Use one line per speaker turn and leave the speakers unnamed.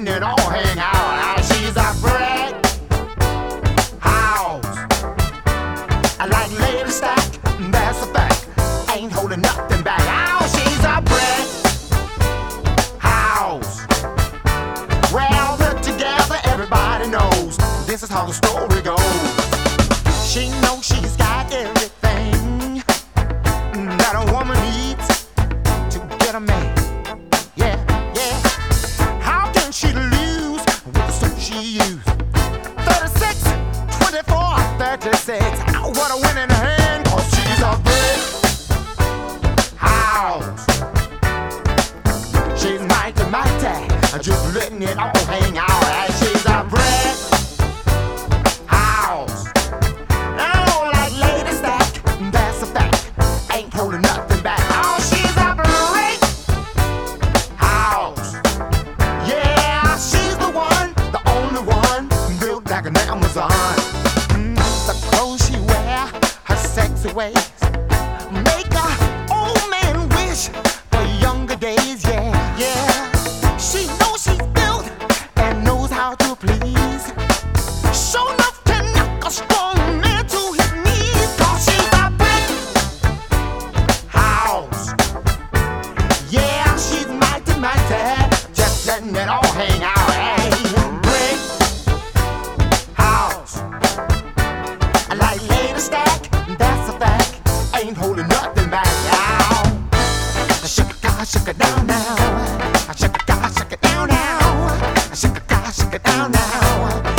sitting and all hang out. I, she's a friend. House. I like lady stack, that's a fact. Ain't holding nothing back. Oh, she's a bread house. Well, put together, everybody knows this is how the story goes. She knows she's 26, 24, 36. Oh, what a winning hand, cause she's a big house. She's mighty, mighty, just letting it all hang out. She's a brick house. I don't like ladies that, that's a fact, ain't holding up. ways. Make a old man wish for younger days, yeah, yeah. She knows she's built and knows how to please. Show enough to knock a strong now.